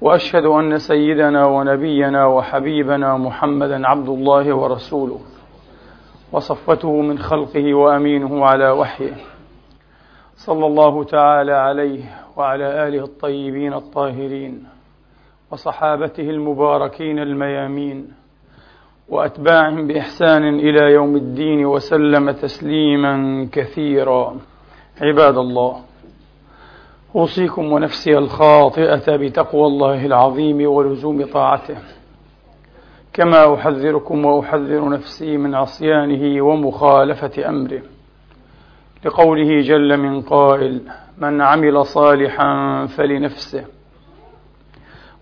وأشهد أن سيدنا ونبينا وحبيبنا محمدا عبد الله ورسوله وصفته من خلقه وأمينه على وحيه. صلى الله تعالى عليه وعلى آله الطيبين الطاهرين وصحابته المباركين الميامين وأتباعهم بإحسان إلى يوم الدين وسلم تسليما كثيرا. عباد الله أوصيكم ونفسي الخاطئة بتقوى الله العظيم ولزوم طاعته. كما أحذركم وأحذر نفسي من عصيانه ومخالفة أمره. لقوله جل من قائل من عمل صالحا فلنفسه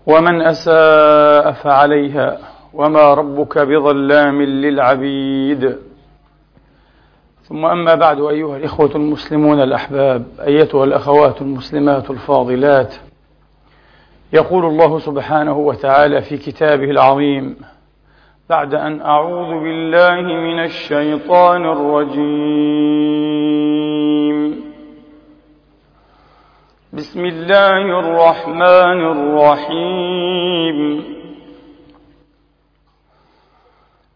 ومن أساء فعليها وما ربك بظلام للعبيد. ثم أما بعد أيها الإخوة المسلمون الأحباب أيتها الأخوات المسلمات الفاضلات يقول الله سبحانه وتعالى في كتابه العظيم بعد أن أعوذ بالله من الشيطان الرجيم. بسم الله الرحمن الرحيم.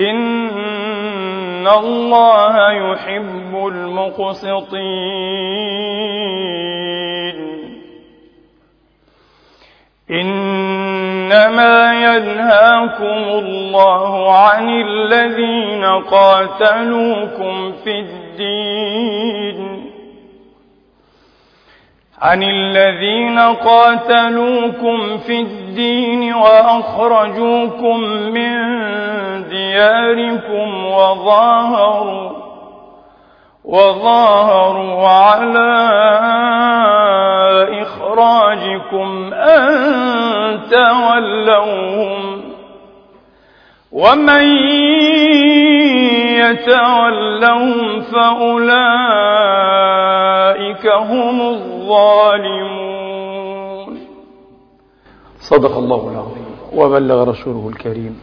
إن الله يحب المقسطين إنما ينهاكم الله عن الذين قاتلوكم في الدين عن الذين قاتلوكم في الدين وأخرجوكم من دياركم وظاهروا وظاهروا على إخراجكم أن تولوهم ومن يتولهم فأولئك هم الظالمون صدق الله العظيم وبلغ رسوله الكريم.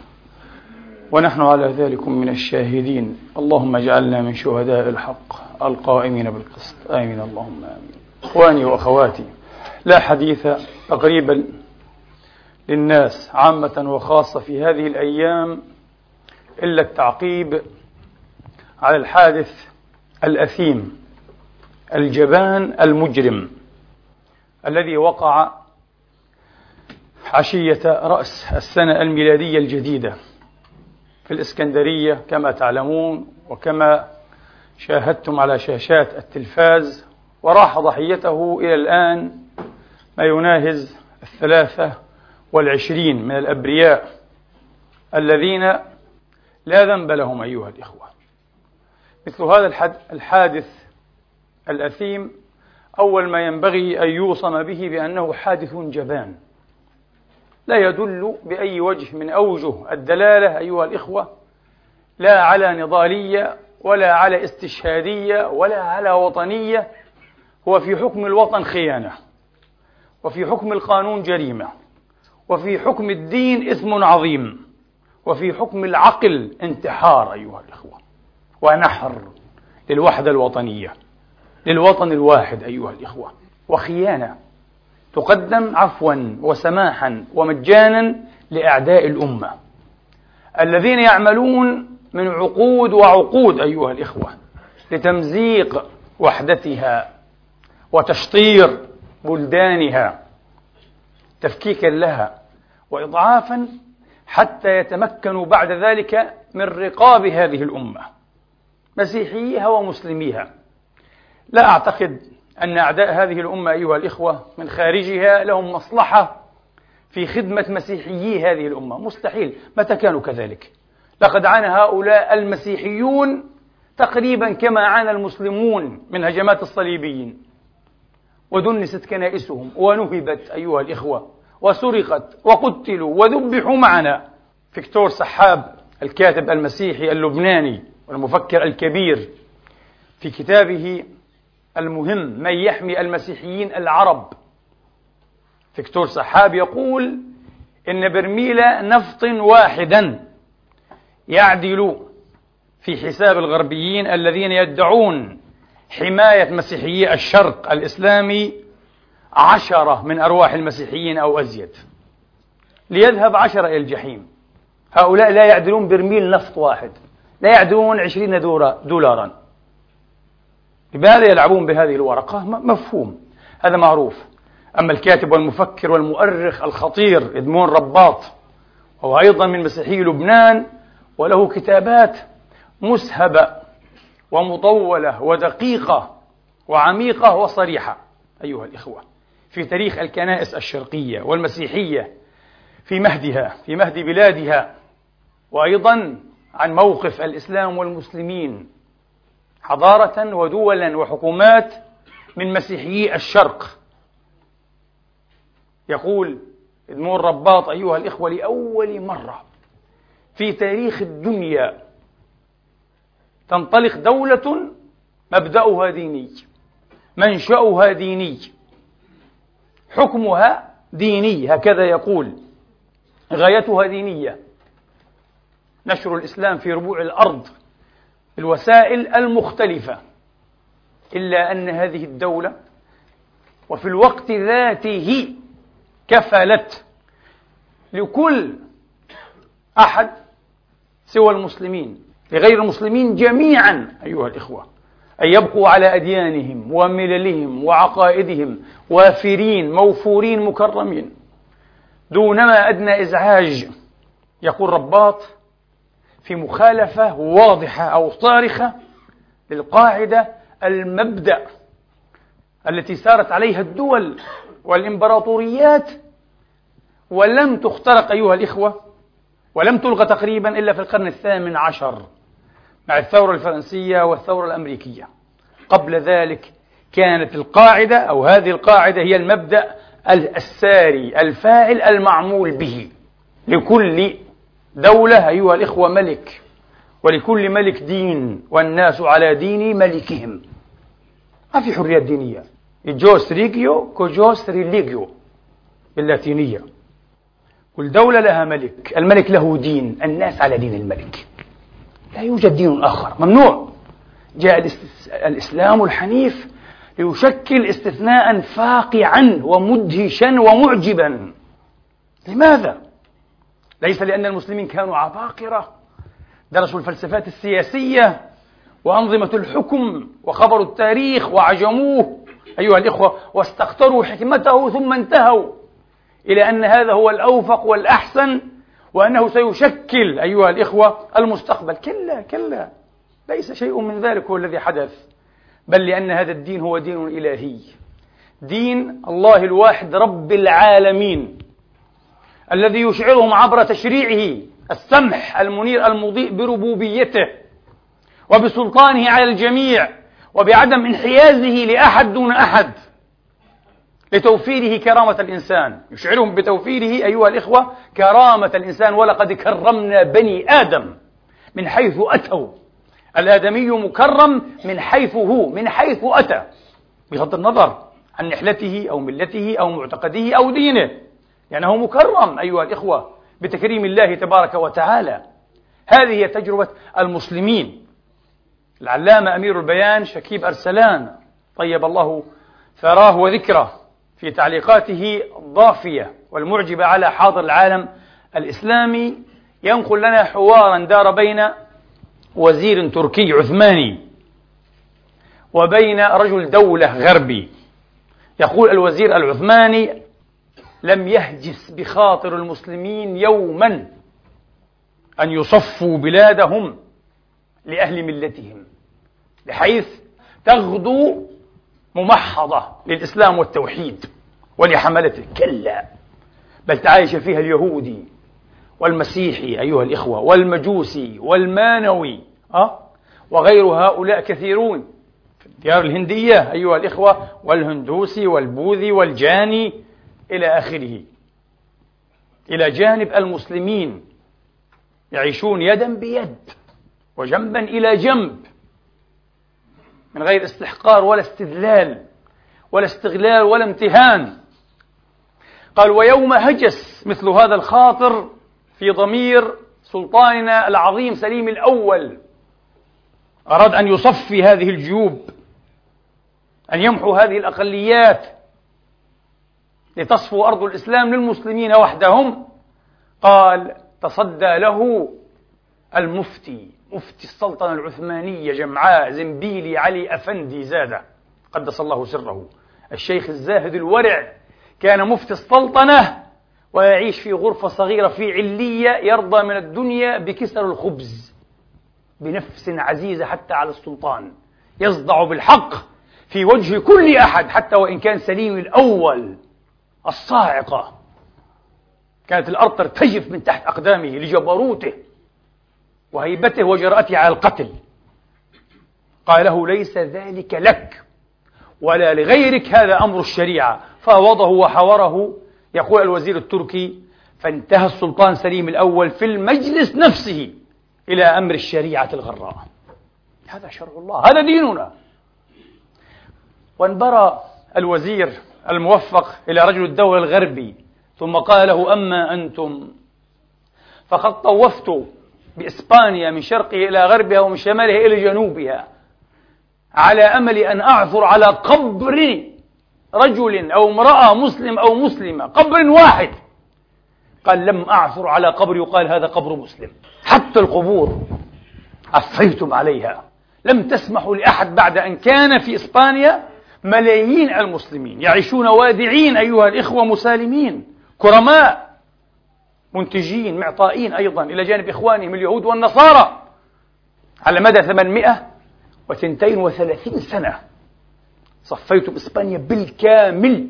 ونحن على ذلك من الشاهدين. اللهم اجعلنا من شهداء الحق القائمين بالقسط. آمين. اللهم آمين. إخواني وأخواتي لا حديث تقريبا للناس عامة وخاصة في هذه الأيام إلا التعقيب على الحادث الأثيم. الجبان المجرم الذي وقع عشية رأس السنة الميلادية الجديدة في الإسكندرية كما تعلمون وكما شاهدتم على شاشات التلفاز. وراح ضحيته إلى الآن ما يناهز الثلاثة والعشرين من الأبرياء الذين لا ذنب لهم أيها الإخوة. مثل هذا الحادث الأثيم أول ما ينبغي أن يوصم به بأنه حادث جبان. لا يدل بأي وجه من أوجه الدلالة أيها الإخوة لا على نضالية ولا على استشهادية ولا على وطنية هو في حكم الوطن خيانة وفي حكم القانون جريمة وفي حكم الدين إثم عظيم وفي حكم العقل انتحار أيها الإخوة ونحر للوحدة الوطنية. للوطن الواحد أيها الإخوة. وخيانة. تقدم عفوا وسماحا ومجانا لأعداء الأمة. الذين يعملون من عقود وعقود أيها الإخوة لتمزيق وحدتها وتشطير بلدانها تفكيكا لها وإضعافا حتى يتمكنوا بعد ذلك من رقاب هذه الأمة مسيحيها ومسلميها. لا أعتقد أن أعداء هذه الأمة أيها الإخوة من خارجها لهم مصلحة في خدمة مسيحيي هذه الأمة. مستحيل. متى كانوا كذلك؟ لقد عانى هؤلاء المسيحيون تقريبا كما عانى المسلمون من هجمات الصليبيين. ودنست كنائسهم ونهبت أيها الإخوة وسرقت وقتلوا وذبحوا معنا. فيكتور سحاب الكاتب المسيحي اللبناني والمفكر الكبير في كتابه المهم من يحمي المسيحيين العرب. فيكتور سحاب يقول إن برميل نفط واحدا يعدل في حساب الغربيين الذين يدعون حماية مسيحيي الشرق الإسلامي عشرة من أرواح المسيحيين أو أزيد. ليذهب عشرة إلى الجحيم. هؤلاء لا يعدلون برميل نفط واحد لا يعدلون عشرين دولارا. لماذا يلعبون بهذه الورقة؟ مفهوم هذا معروف أما الكاتب والمفكر والمؤرخ الخطير إدمون رباط وهو أيضا من مسيحي لبنان وله كتابات مسهبة ومطولة ودقيقة وعميقة وصريحة أيها الإخوة في تاريخ الكنائس الشرقية والمسيحية في مهدها في مهد بلادها وأيضا عن موقف الإسلام والمسلمين حضارة ودولا وحكومات من مسيحيي الشرق. يقول إدمون رباط أيها الإخوة لأول مرة في تاريخ الدنيا تنطلق دولة مبدأها ديني منشأها ديني حكمها ديني هكذا يقول غايتها دينية. نشر الإسلام في ربوع الأرض بالوسائل المختلفة إلا أن هذه الدولة وفي الوقت ذاته كفلت لكل أحد سوى المسلمين لغير المسلمين جميعا أيها الإخوة أن يبقوا على أديانهم ومللهم وعقائدهم وافرين موفورين مكرمين. دونما أدنى إزعاج يقول رباط في مخالفة واضحة أو صارخة للقاعدة المبدأ التي سارت عليها الدول والإمبراطوريات ولم تخترق أيها الإخوة ولم تلغى تقريبا إلا في القرن الثامن عشر مع الثورة الفرنسية والثورة الأمريكية. قبل ذلك كانت القاعدة أو هذه القاعدة هي المبدأ الساري الفاعل المعمول به لكل دولة أيها الإخوة ملك. ولكل ملك دين والناس على دين ملكهم. ما في حرية دينية. cuius regio cuius religio باللاتينية. كل دولة لها ملك. الملك له دين. الناس على دين الملك. لا يوجد دين آخر. ممنوع. جاء الإسلام الحنيف ليشكل استثناء فاقعا ومدهشا ومعجبا. لماذا؟ ليس لأن المسلمين كانوا عباقرة. درسوا الفلسفات السياسية وأنظمة الحكم وخبروا التاريخ وعجموه. أيها الإخوة واستقطروا حكمته ثم انتهوا إلى أن هذا هو الأوفق والأحسن وأنه سيشكل أيها الإخوة المستقبل. كلا كلا. ليس شيء من ذلك هو الذي حدث بل لأن هذا الدين هو دين إلهي. دين الله الواحد رب العالمين. الذي يشعرهم عبر تشريعه السمح المنير المضيء بربوبيته وبسلطانه على الجميع وبعدم انحيازه لأحد دون أحد لتوفيره كرامة الإنسان. يشعرهم بتوفيره أيها الإخوة كرامة الإنسان ولقد كرمنا بني آدم من حيث أتوا. الآدمي مكرم من حيث هو من حيث أتى بغض النظر عن نحلته أو ملته أو معتقده أو دينه. لأنه مكرم أيها الإخوة بتكريم الله تبارك وتعالى. هذه هي تجربة المسلمين. العلامة أمير البيان شكيب أرسلان. طيب الله ثراه وذكره في تعليقاته الضافية والمعجبة على حاضر العالم الإسلامي. ينقل لنا حوارا دار بين وزير تركي عثماني وبين رجل دولة غربي. يقول الوزير العثماني لم يهجس بخاطر المسلمين يوما أن يصفوا بلادهم لأهل ملتهم بحيث تغدو ممحضة للإسلام والتوحيد ولحملته كلا بل تعايش فيها اليهودي والمسيحي أيها الإخوة والمجوسي والمانوي أه؟ وغير هؤلاء كثيرون في الديار الهندية أيها الإخوة والهندوسي والبوذي والجاني إلى آخره. إلى جانب المسلمين يعيشون يدا بيد وجنبا إلى جنب من غير استحقار ولا استذلال ولا استغلال ولا امتهان. قال ويوم هجس مثل هذا الخاطر في ضمير سلطاننا العظيم سليم الأول. أراد أن يصفي هذه الجيوب أن يمحو هذه الأقليات لتصفو أرض الإسلام للمسلمين وحدهم. قال تصدى له المفتي مفتي السلطنة العثمانية جمعاء زنبيلي علي أفندي زادة. قدس الله سره. الشيخ الزاهد الورع كان مفتي السلطنة ويعيش في غرفة صغيرة في علية يرضى من الدنيا بكسر الخبز بنفس عزيزة حتى على السلطان. يصدع بالحق في وجه كل أحد حتى وإن كان سليم الأول. الصاعقة. كانت الأرض ترتجف من تحت أقدامه لجبروته وهيبته وجرأته على القتل. قال له ليس ذلك لك ولا لغيرك هذا أمر الشريعة. فاوضه وحوره. يقول الوزير التركي فانتهى السلطان سليم الأول في المجلس نفسه إلى أمر الشريعة الغراء. هذا شرع الله هذا ديننا. وانبرى الوزير الموفق إلى رجل الدولة الغربي. ثم قال له أما أنتم؟ فقد طوفت بإسبانيا من شرقها إلى غربها ومن شمالها إلى جنوبها على أمل أن أعثر على قبر رجل أو امرأة مسلم أو مسلمة قبر واحد. قال لم أعثر على قبر. يقال هذا قبر مسلم. حتى القبور عفيتم عليها. لم تسمحوا لأحد بعد أن كان في إسبانيا ملايين المسلمين يعيشون وادعين أيها الإخوة مسالمين كرماء منتجين معطائين أيضا إلى جانب إخوانهم اليهود والنصارى. على مدى 832 سنة صفيتم إسبانيا بالكامل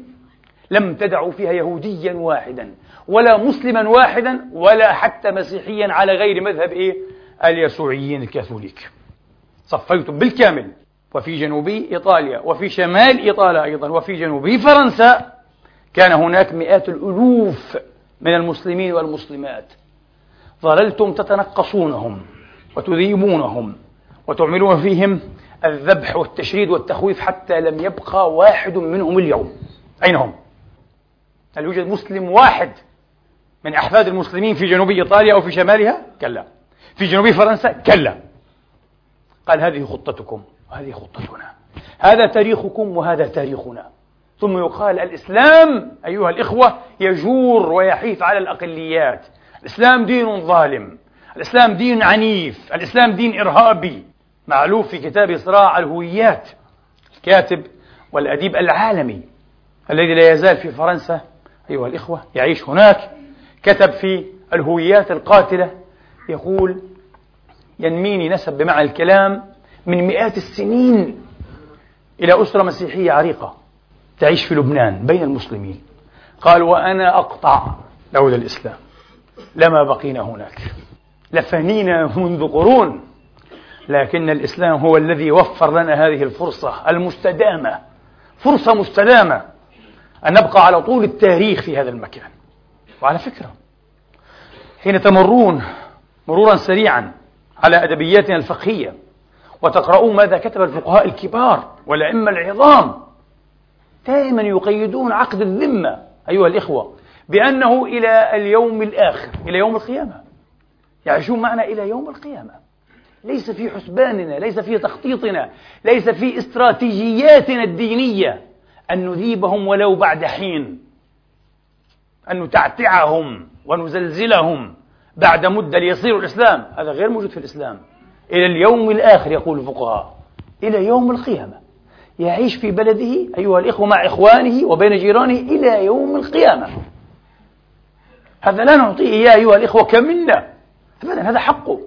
لم تدعوا فيها يهوديا واحدا ولا مسلما واحدا ولا حتى مسيحيا على غير مذهب إيه؟ اليسوعيين الكاثوليك. صفيتم بالكامل. وفي جنوب إيطاليا وفي شمال إيطاليا أيضا وفي جنوب فرنسا كان هناك مئات الألوف من المسلمين والمسلمات ظللتم تتنقصونهم وتذيبونهم وتعملون فيهم الذبح والتشريد والتخويف حتى لم يبقى واحد منهم اليوم أين هم؟ هل يوجد مسلم واحد من أحفاد المسلمين في جنوب إيطاليا أو في شمالها؟ كلا في جنوب فرنسا؟ كلا قال هذه خطتكم وهذه خطتنا. هذا تاريخكم وهذا تاريخنا. ثم يقال الإسلام أيها الإخوة يجور ويحيف على الأقليات. الإسلام دين ظالم. الإسلام دين عنيف. الإسلام دين إرهابي. معلوف في كتاب صراع الهويات. الكاتب والأديب العالمي الذي لا يزال في فرنسا أيها الإخوة يعيش هناك كتب في الهويات القاتلة. يقول ينميني نسب بمعنى الكلام من مئات السنين إلى أسرة مسيحية عريقة تعيش في لبنان بين المسلمين. قال وأنا أقطع لولا الإسلام. لما بقينا هناك. لفنينا منذ قرون. لكن الإسلام هو الذي وفر لنا هذه الفرصة المستدامة. فرصة مستدامة أن نبقى على طول التاريخ في هذا المكان. وعلى فكرة حين تمرون مرورا سريعا على أدبياتنا الفقهية وتقرؤون ماذا كتب الفقهاء الكبار والأئمة العظام. دائما يقيدون عقد الذمة أيها الإخوة بأنه إلى اليوم الآخر إلى يوم القيامة. يعيشون معنا إلى يوم القيامة. ليس في حسباننا ليس في تخطيطنا ليس في استراتيجياتنا الدينية أن نذيبهم ولو بعد حين. أن نتعتعهم ونزلزلهم بعد مدة ليصيروا الإسلام. هذا غير موجود في الإسلام. إلى اليوم الآخر يقول الفقهاء. إلى يوم القيامة. يعيش في بلده أيها الإخوة مع إخوانه وبين جيرانه إلى يوم القيامة. هذا لا نعطيه إياه أيها الإخوة كمنة أبدا هذا حقه.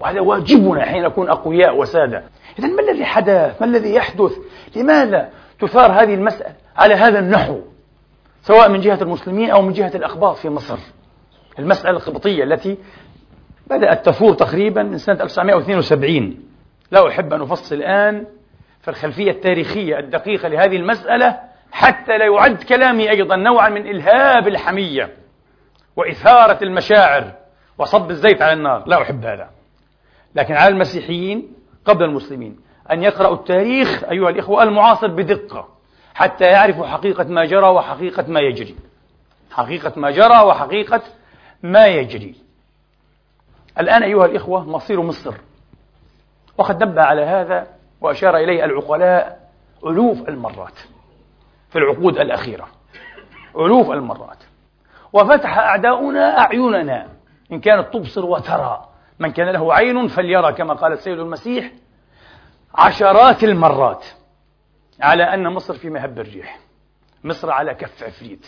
وهذا واجبنا حين نكون أقوياء وسادة. إذا ما الذي حدث؟ ما الذي يحدث؟ لماذا تثار هذه المسألة على هذا النحو؟ سواء من جهة المسلمين أو من جهة الأقباط في مصر. المسألة القبطية التي بدأت تثور تقريبا من سنة 1972 لا أحب أن أفصل الآن في الخلفية التاريخية الدقيقة لهذه المسألة حتى لا يعد كلامي أيضا نوعا من إلهاب الحمية وإثارة المشاعر وصب الزيت على النار. لا أحب هذا. لكن على المسيحيين قبل المسلمين أن يقرأوا التاريخ أيها الإخوة المعاصر بدقة حتى يعرفوا حقيقة ما جرى وحقيقة ما يجري. حقيقة ما جرى وحقيقة ما يجري. الآن أيها الإخوة مصير مصر. وقد نبه على هذا وأشار إليه العقلاء ألوف المرات في العقود الأخيرة. ألوف المرات. وفتح أعداؤنا أعيننا. إن كانت تبصر وترى. من كان له عين فليرى كما قال السيد المسيح. عشرات المرات على أن مصر في مهب الريح. مصر على كف عفريت.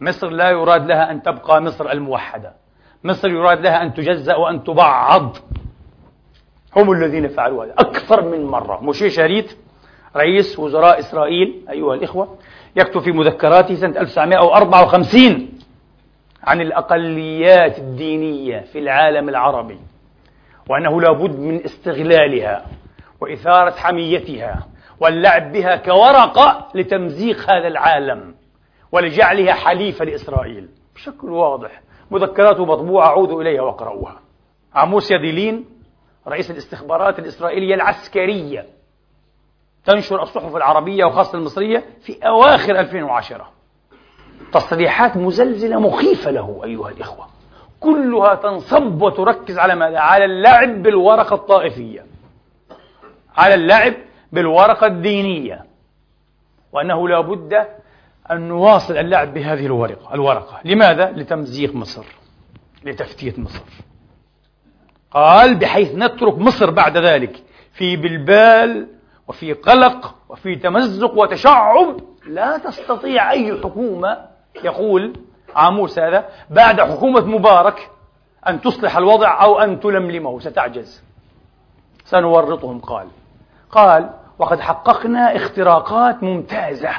مصر لا يراد لها أن تبقى مصر الموحدة. مصر يراد لها أن تجزأ وأن تبعض؟ هم الذين فعلوا هذا. أكثر من مرة. موشي شريت رئيس وزراء إسرائيل أيها الإخوة يكتب في مذكراته سنة 1954 عن الأقليات الدينية في العالم العربي وأنه لا بد من استغلالها وإثارة حميتها واللعب بها كورقة لتمزيق هذا العالم ولجعلها حليفة لإسرائيل. بشكل واضح مذكراته مطبوعة عودوا إليها واقرأوها. عموس يديلين رئيس الاستخبارات الإسرائيلية العسكرية. تنشر الصحف العربية وخاصة المصرية في أواخر 2010 تصريحات مزلزلة مخيفة له أيها الإخوة. كلها تنصب وتركز على ماذا؟ على اللعب بالورقة الطائفية. على اللعب بالورقة الدينية. وأنه لا بد أن نواصل اللعب بهذه الورقة الورقة. لماذا؟ لتمزيق مصر. لتفتيت مصر. قال بحيث نترك مصر بعد ذلك في بلبال وفي قلق وفي تمزق وتشعب لا تستطيع أي حكومة. يقول عاموس هذا بعد حكومة مبارك أن تصلح الوضع أو أن تلملمه. ستعجز سنورطهم قال. قال وقد حققنا اختراقات ممتازة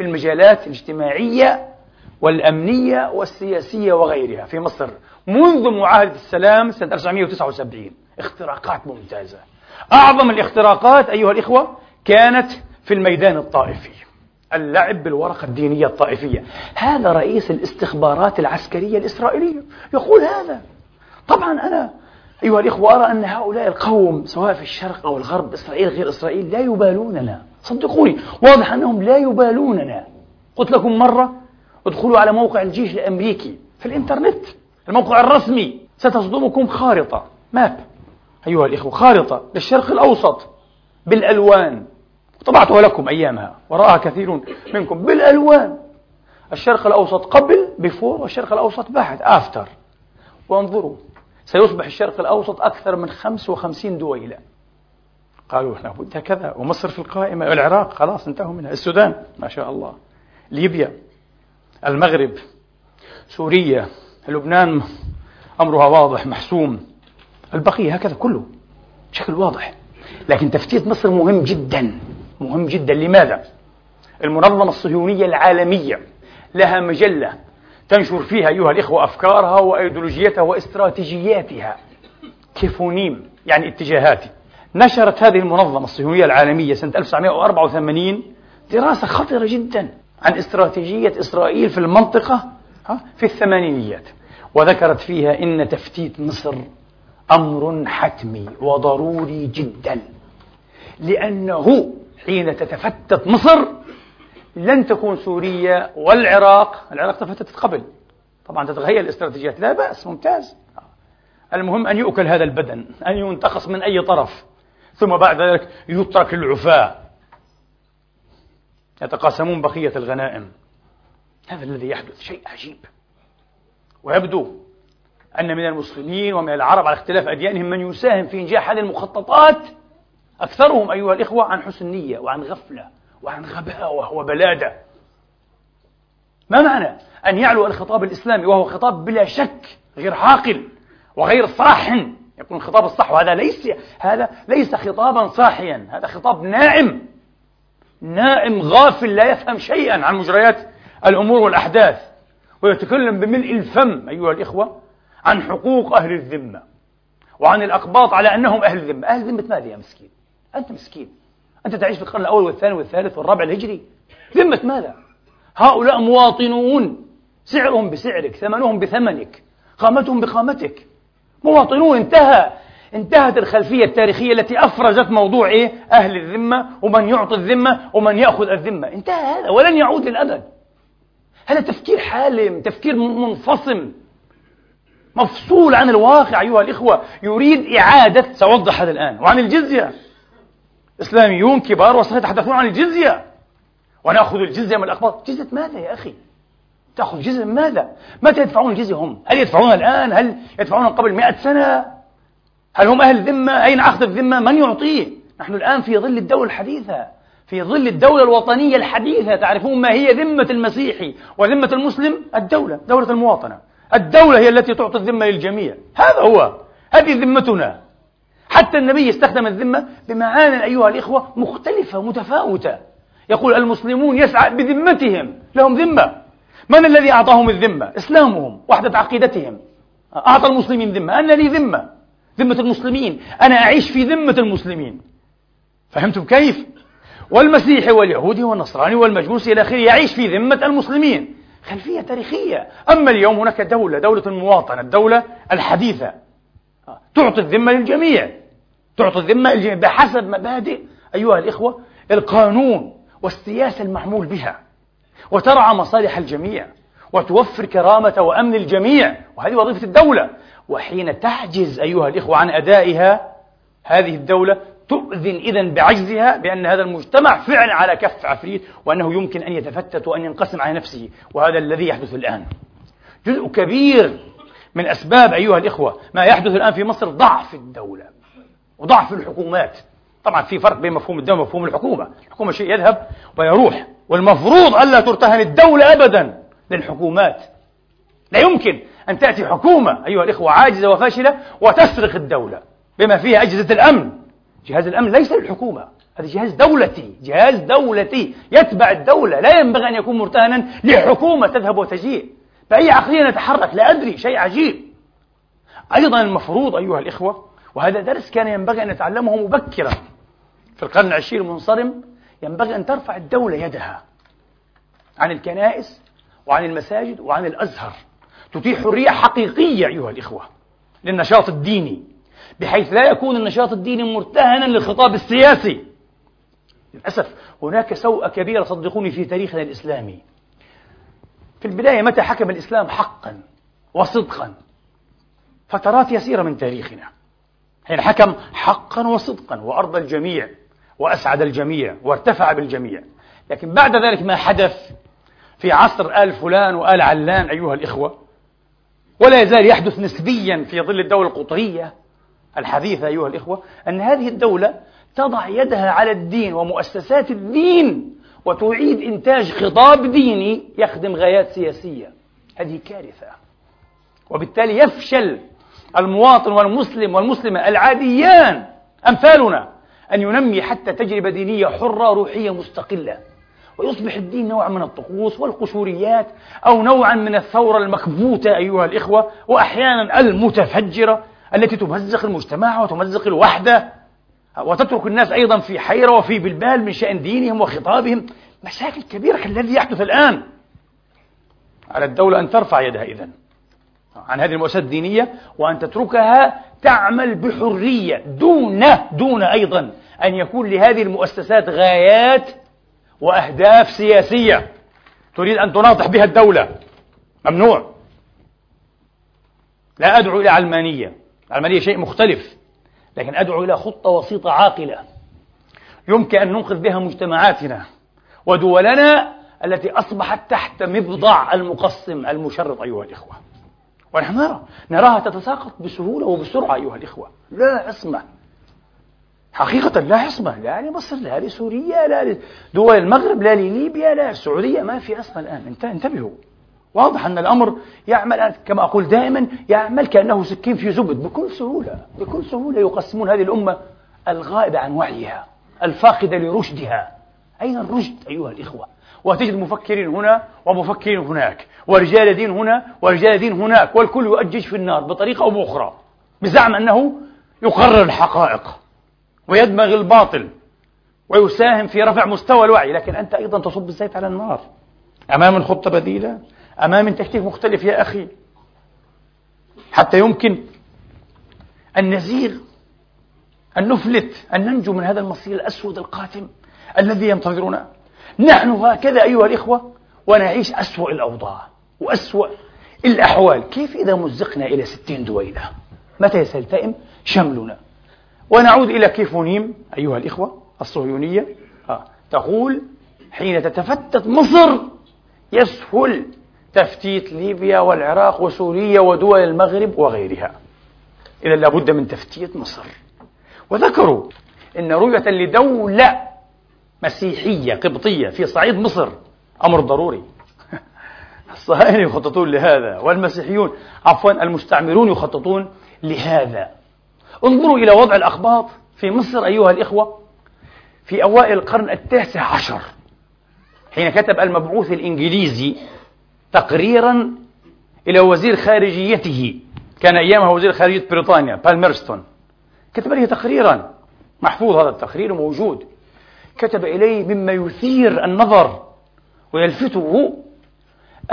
في المجالات الاجتماعية والأمنية والسياسية وغيرها في مصر. منذ معاهدة السلام سنة 1979 اختراقات ممتازة. أعظم الاختراقات أيها الإخوة كانت في الميدان الطائفي. اللعب بالورقة الدينية الطائفية. هذا رئيس الاستخبارات العسكرية الإسرائيلية. يقول هذا. طبعا أنا أيها الإخوة أرى أن هؤلاء القوم سواء في الشرق أو الغرب إسرائيل غير إسرائيل لا يبالوننا. صدقوني واضح أنهم لا يبالوننا. قلت لكم مرة ادخلوا على موقع الجيش الأمريكي في الإنترنت. الموقع الرسمي ستصدمكم خارطة ماب. أيها الإخوة خارطة للشرق الأوسط بالألوان. طبعتها لكم أيامها ورآها كثير منكم. بالألوان. الشرق الأوسط قبل بفور والشرق الأوسط بعد آفتر وانظروا سيصبح الشرق الأوسط أكثر من 55 دويلة. قالوا لابد كذا. ومصر في القائمة العراق خلاص انتهوا منها. السودان ما شاء الله. ليبيا المغرب سوريا لبنان أمرها واضح محسوم. البقية هكذا كله بشكل واضح. لكن تفتيت مصر مهم جدا. مهم جدا. لماذا؟ المنظمة الصهيونية العالمية لها مجلة تنشر فيها أيها الإخوة أفكارها وأيديولوجيتها واستراتيجياتها. كيفونيم يعني اتجاهات نشرت هذه المنظمة الصهيونية العالمية سنة 1984 دراسة خطيرة جدا عن استراتيجية إسرائيل في المنطقة في الثمانينيات وذكرت فيها إن تفتيت مصر أمر حتمي وضروري جدا لأنه حين تتفتت مصر لن تكون سوريا والعراق العراق تفتتت قبل. طبعا تتغير الاستراتيجيات لا بأس ممتاز. المهم أن يؤكل هذا البدن أن ينتقص من أي طرف. ثم بعد ذلك يترك العفاة يتقاسمون بقية الغنائم. هذا الذي يحدث شيء عجيب. ويبدو أن من المسلمين ومن العرب على اختلاف أديانهم من يساهم في إنجاح هذه المخططات أكثرهم أيها الإخوة عن حسن نية وعن غفلة وعن غباوة وبلادة. ما معنى أن يعلو الخطاب الإسلامي وهو خطاب بلا شك غير عاقل وغير صاح يكون الخطاب الصح وهذا ليس هذا ليس خطابا صاحيا هذا خطاب نائم. نائم غافل لا يفهم شيئا عن مجريات الأمور والأحداث ويتكلم بملء الفم أيها الإخوة عن حقوق أهل الذمة وعن الأقباط على أنهم أهل الذمة أهل ذمة ماذا يا مسكين؟ أنت مسكين. أنت تعيش في القرن الأول والثاني والثالث والرابع الهجري. ذمة ماذا؟ هؤلاء مواطنون سعرهم بسعرك ثمنهم بثمنك قامتهم بقامتك. مواطنون انتهى. انتهت الخلفية التاريخية التي أفرزت موضوع إيه؟ أهل الذمة ومن يعطي الذمة ومن يأخذ الذمة. انتهى هذا ولن يعود للأبد. هذا تفكير حالم تفكير منفصم. مفصول عن الواقع أيها الإخوة. يريد إعادة سأوضح هذا الآن وعن الجزية. إسلاميون كبار وصغار يتحدثون عن الجزية. ونأخذ الجزية من الأقباط جزية ماذا يا أخي؟ تأخذ جزية من ماذا؟ متى يدفعون الجزية هم هل يدفعون الآن؟ هل يدفعون قبل مئة سنة؟ هل هم أهل الذمة أين عقد الذمة؟ من يعطيه؟ نحن الآن في ظل الدولة الحديثة في ظل الدولة الوطنية الحديثة. تعرفون ما هي ذمة المسيحي وذمة المسلم؟ الدولة دولة المواطنة. الدولة هي التي تعطي الذمة للجميع. هذا هو. هذه ذمتنا. حتى النبي استخدم الذمة بمعان أيها الإخوة مختلفة متفاوتة. يقول المسلمون يسعى بذمتهم لهم ذمة. من الذي أعطاهم الذمة؟ إسلامهم وحدة عقيدتهم. أعطى المسلمين ذمة. أنا لي ذمة. ذمة المسلمين. أنا أعيش في ذمة المسلمين. فهمتم كيف؟ والمسيحي واليهودي والنصراني والمجوسي إلى آخره يعيش في ذمة المسلمين. خلفية تاريخية. أما اليوم هناك دولة دولة المواطنة الدولة الحديثة. تعطي الذمة للجميع. تعطي الذمة للجميع بحسب مبادئ أيها الإخوة القانون والسياسة المحمول بها. وترعى مصالح الجميع وتوفر كرامة وأمن الجميع وهذه وظيفة الدولة. وحين تعجز أيها الإخوة عن أدائها هذه الدولة تؤذن إذا بعجزها بأن هذا المجتمع فعلا على كف عفريت وأنه يمكن أن يتفتت وأن ينقسم على نفسه وهذا الذي يحدث الآن. جزء كبير من أسباب أيها الإخوة ما يحدث الآن في مصر ضعف الدولة وضعف الحكومات. طبعا في فرق بين مفهوم الدولة ومفهوم الحكومة. الحكومة شيء يذهب ويروح والمفروض ألا ترتهن الدولة أبدا للحكومات. لا يمكن أن تأتي حكومة أيها الإخوة عاجزة وفاشلة وتسرق الدولة بما فيها أجهزة الأمن. جهاز الأمن ليس للحكومة هذا جهاز دولتي جهاز دولتي. يتبع الدولة لا ينبغي أن يكون مرتهنا لحكومة تذهب وتجيء. بأي عقلية نتحرك؟ لا أدري شيء عجيب. أيضا المفروض أيها الإخوة وهذا درس كان ينبغي أن نتعلمه مبكرا في القرن العشرين المنصرم ينبغي أن ترفع الدولة يدها عن الكنائس وعن المساجد وعن الأزهر. تتيح حرية حقيقية أيها الإخوة للنشاط الديني بحيث لا يكون النشاط الديني مرتهنا للخطاب السياسي. للأسف هناك سوءة كبيرة صدقوني في تاريخنا الإسلامي. في البداية متى حكم الإسلام حقا وصدقا؟ فترات يسيرة من تاريخنا. حين حكم حقا وصدقا وأرضى الجميع. وأسعد الجميع وارتفع بالجميع. لكن بعد ذلك ما حدث في عصر آل فلان وآل علان أيها الإخوة ولا يزال يحدث نسبيا في ظل الدولة القطرية الحديثة أيها الإخوة أن هذه الدولة تضع يدها على الدين ومؤسسات الدين وتعيد إنتاج خطاب ديني يخدم غايات سياسية. هذه كارثة. وبالتالي يفشل المواطن والمسلم والمسلمة العاديان أمثالنا. أن ينمي حتى تجربة دينية حرة روحية مستقلة. ويصبح الدين نوعا من الطقوس والقشوريات أو نوعا من الثورة المكبوتة أيها الإخوة وأحيانا المتفجرة التي تمزق المجتمع وتمزق الوحدة. وتترك الناس أيضا في حيرة وفي بلبال من شأن دينهم وخطابهم. مشاكل كبيرة كالذي يحدث الآن على الدولة أن ترفع يدها إذن. عن هذه المؤسسات الدينية وأن تتركها تعمل بحرية دون دون أيضا أن يكون لهذه المؤسسات غايات وأهداف سياسية تريد أن تناطح بها الدولة. ممنوع. لا أدعو إلى علمانية. العلمانية شيء مختلف لكن أدعو إلى خطة وسيطة عاقلة. يمكن أن ننقذ بها مجتمعاتنا ودولنا التي أصبحت تحت مبضع المقسم المشرط أيها الإخوة. ونحن نرى نراها تتساقط بسهولة وبسرعة أيها الإخوة. لا عصمة. حقيقة لا عصمة. لا لمصر لا لسوريا لا لدول المغرب لا لليبيا لا السعودية. ما في عصمة الآن. انتبهوا. واضح أن الأمر يعمل كما أقول دائما يعمل كأنه سكين في زبد. بكل سهولة. بكل سهولة يقسمون هذه الأمة الغائبة عن وعيها الفاقدة لرشدها. أين الرشد أيها الإخوة؟ وتجد مفكرين هنا ومفكرين هناك ورجال دين هنا ورجال دين هناك والكل يؤجج في النار بطريقة أو بأخرى بزعم أنه يقرر الحقائق ويدمغ الباطل ويساهم في رفع مستوى الوعي لكن أنت أيضا تصب الزيت على النار. أمام خطة بديلة؟ أمام تكتيك مختلف يا أخي؟ حتى يمكن أن نزيغ أن نفلت أن ننجو من هذا المصير الأسود القاتم الذي ينتظرنا. نحن هكذا أيها الإخوة ونعيش أسوأ الأوضاع وأسوأ الأحوال. كيف إذا مزقنا إلى ستين دويلة؟ متى سيلتئم شملنا؟ ونعود إلى كيفونيم أيها الإخوة الصهيونية. آه. تقول حين تتفتت مصر يسهل تفتيت ليبيا والعراق وسوريا ودول المغرب وغيرها. إذا لابد من تفتيت مصر. وذكروا أن رؤية لدولة مسيحية قبطية في صعيد مصر. أمر ضروري. الصهاينة يخططون لهذا والمسيحيون عفوا المستعمرون يخططون لهذا. انظروا إلى وضع الأخباط في مصر أيها الإخوة في أوائل القرن التاسع عشر حين كتب المبعوث الإنجليزي تقريرا إلى وزير خارجيته. كان أيامها وزير خارجية بريطانيا بالمرستون كتب له تقريرا. محفوظ هذا التقرير موجود. كتب إليه مما يثير النظر ويلفته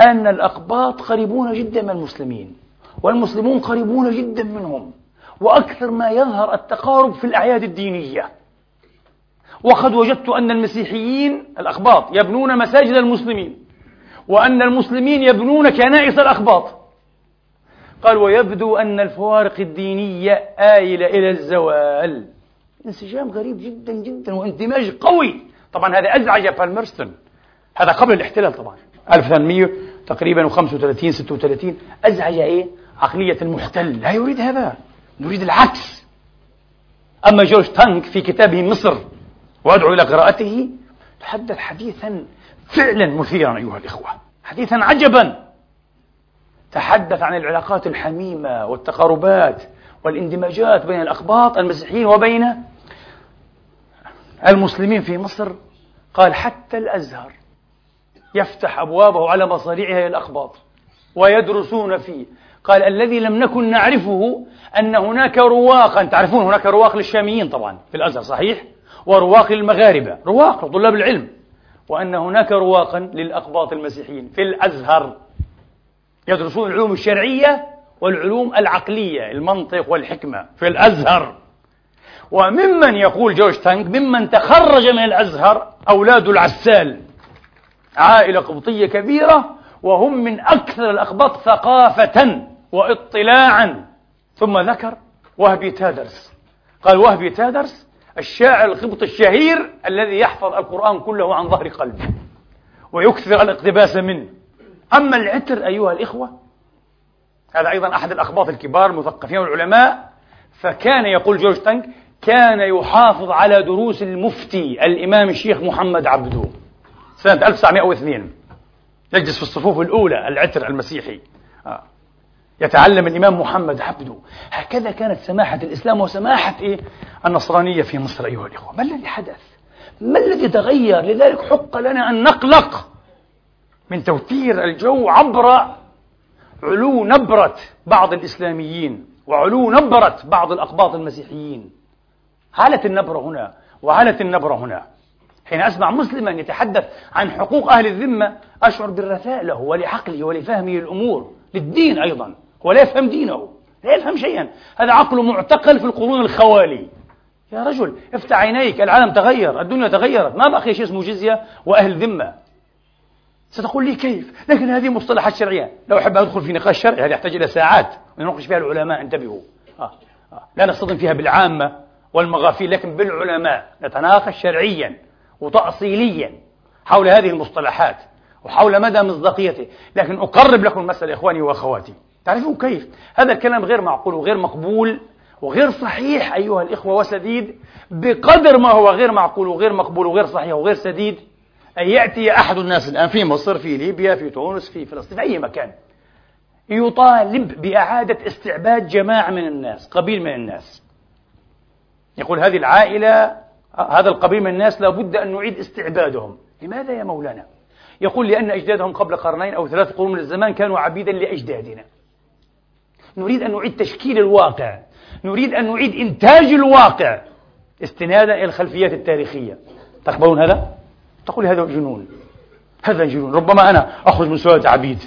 أن الأقباط قريبون جدا من المسلمين والمسلمون قريبون جدا منهم وأكثر ما يظهر التقارب في الأعياد الدينية. وقد وجدت أن المسيحيين الأقباط يبنون مساجد المسلمين وأن المسلمين يبنون كنائس الأقباط. قال ويبدو أن الفوارق الدينية آيلة إلى الزوال. انسجام غريب جدا جدا واندماج قوي. طبعا هذا أزعج بالمرستون هذا قبل الاحتلال طبعا. 1800 تقريبا 35 36 أزعج إيه؟ عقلية المحتل. لا يريد هذا. نريد العكس. أما جورج تانك في كتابه مصر وأدعو إلى قراءته تحدث حديثا فعلا مثيرا أيها الإخوة. حديثا عجبا. تحدث عن العلاقات الحميمة والتقاربات. والاندماجات بين الأقباط المسيحيين وبين المسلمين في مصر. قال حتى الأزهر يفتح أبوابه على مصاريعها الأقباط ويدرسون فيه. قال الذي لم نكن نعرفه أن هناك رواقا تعرفون هناك رواق للشاميين طبعا في الأزهر صحيح؟ ورواق للمغاربة. رواق لطلاب العلم. وأن هناك رواقا للأقباط المسيحيين في الأزهر. يدرسون العلوم الشرعية والعلوم العقلية المنطق والحكمة في الأزهر. وممن يقول جورج تانك ممن تخرج من الأزهر أولاد العسال. عائلة قبطية كبيرة وهم من أكثر الأقباط ثقافة واطلاعا. ثم ذكر وهبي تادرس. قال وهبي تادرس الشاعر القبطي الشهير الذي يحفظ القرآن كله عن ظهر قلب ويكثر الاقتباس منه. أما العتر أيها الإخوة هذا أيضا أحد الأخباط الكبار المثقفين والعلماء فكان يقول جورج تانك كان يحافظ على دروس المفتي الإمام الشيخ محمد عبدو سنة 1902 يجلس في الصفوف الأولى العتر المسيحي آه. يتعلم الإمام محمد عبده هكذا كانت سماحة الإسلام وسماحة إيه؟ النصرانية في مصر أيها الإخوة ما الذي حدث؟ ما الذي تغير؟ لذلك حق لنا أن نقلق من توتير الجو عبر علو نبرة بعض الإسلاميين وعلو نبرة بعض الأقباط المسيحيين. علت النبرة هنا وعلت النبرة هنا. حين أسمع مسلما يتحدث عن حقوق أهل الذمة أشعر بالرثاء له ولعقله ولفهمه الأمور للدين أيضا هو لا يفهم دينه لا يفهم شيئا. هذا عقل معتقل في القرون الخوالي. يا رجل افتح عينيك العالم تغير الدنيا تغيرت. ما بقي شيء اسمه جزية وأهل ذمة. ستقول لي كيف؟ لكن هذه مصطلحات شرعية. لو أحب أدخل في نقاش شرعي هذا يحتاج إلى ساعات. ونناقش فيها العلماء انتبهوا. آه. آه. لا نصطدم فيها بالعامة والمغافيل لكن بالعلماء. نتناقش شرعيا وتأصيليا حول هذه المصطلحات وحول مدى مصداقيته. لكن أقرب لكم المسألة إخواني وأخواتي. تعرفون كيف؟ هذا الكلام غير معقول وغير مقبول وغير صحيح أيها الإخوة وسديد بقدر ما هو غير معقول وغير مقبول وغير صحيح وغير سديد. أن يأتي أحد الناس الآن في مصر في ليبيا في تونس في فلسطين في أي مكان يطالب بإعادة استعباد جماعة من الناس قبيل من الناس. يقول هذه العائلة هذا القبيل من الناس لابد أن نعيد استعبادهم. لماذا يا مولانا؟ يقول لأن أجدادهم قبل قرنين أو ثلاث قرون من الزمان كانوا عبيدا لأجدادنا. نريد أن نعيد تشكيل الواقع. نريد أن نعيد إنتاج الواقع. استنادا إلى الخلفيات التاريخية. تقبلون هذا؟ تقول هذا جنون هذا جنون ربما أنا أخرج من سؤال عبيد